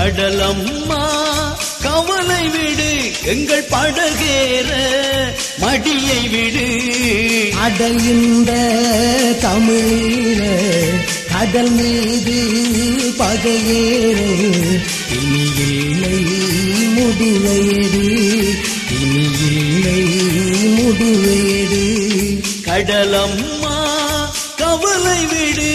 கடலம்மா கவலை விடு எங்கள் படகேற மடியை விடு. அடைந்த தமிழீழ கடல் மீது பகையேறு. இனி இல்லை முடிவையது இனி இல்லை முடிவையது கடலம்மா கவலை விடு.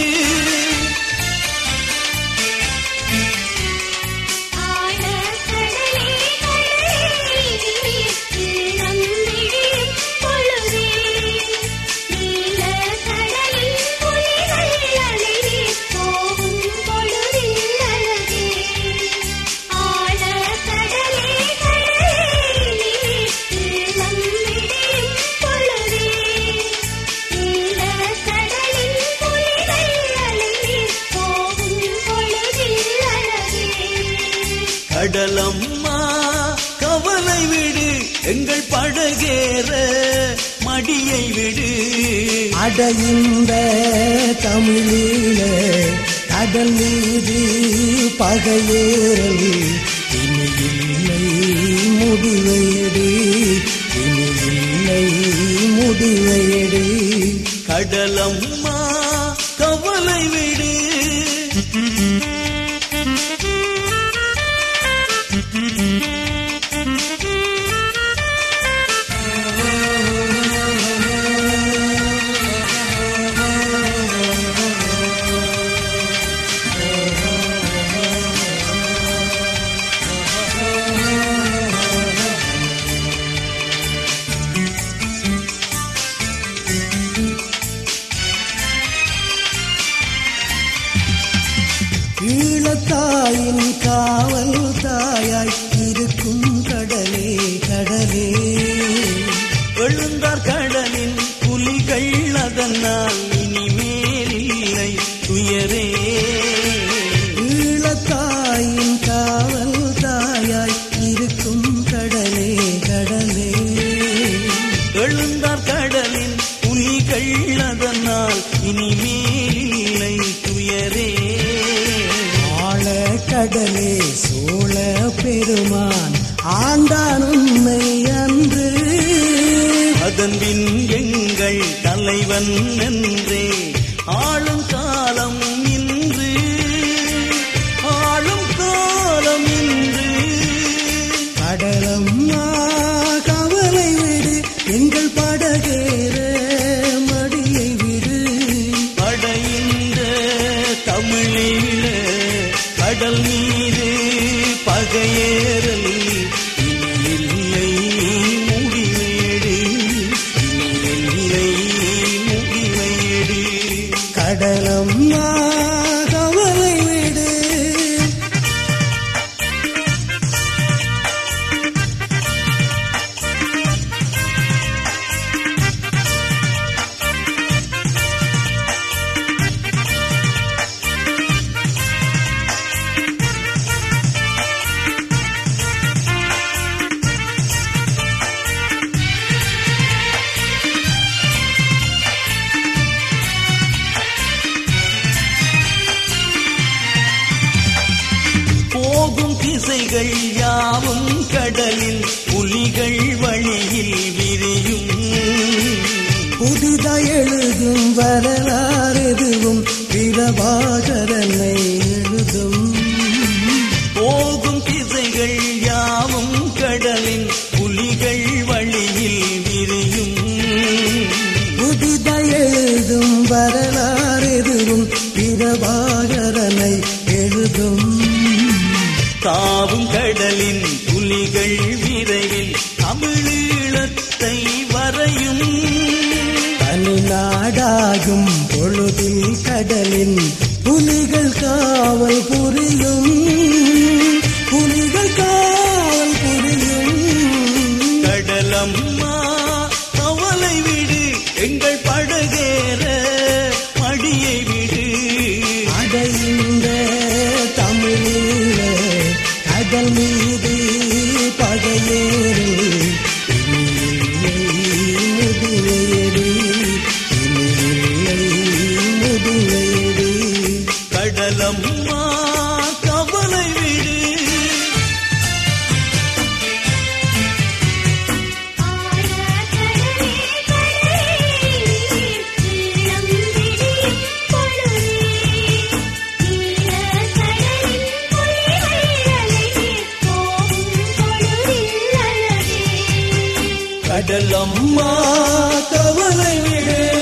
கடலம்மா கவலை விடு எங்கள் படகேற மடியை விடு. அடைந்த தமிழீழ கடல் மீது பகையேறல். இனி இல்லை முடிவையது இனி இல்லை Mm-hmm. ஈழத்தாயின் காவல் தாயாய் இருக்கும் கடலே கடலே. எழுந்தார் கடலின் புலிகள் அதனால். கடலே சோழ பெருமான் ஆண்டான் உண்மை அன்று. அதன் பின் எங்கள் தலைவன் என்றே ஆளும் காலம் இன்று. ஆளும் காலம் இன்று. கடலம்மா கவலை விடு எங்கள் படகேற திசைகள் யாவும் கடலில் புலிகள் வழியில் விரியும். புதிதாய் எழுதும் வரலாறு எதுவும் பிரபாகரனை எழுதும். போகும் திசைகள் யாவும் கடலின் புலிகள் வழியில் விரியும். புதிதாய் எழுதும் வரலாறு எதுவும் பிரபாகரனை எழுதும். தாவும் தனிநாடாகும் பொழுதில் கடலின் புலிகள் காவல் புரியும். புலிகள் காவல் புரியும். கடலம்மா கவலை விடு எங்கள் படகேற மடியை விடு. அடைந்த கடலம்மா கவலை விடு ஆழக்கடலே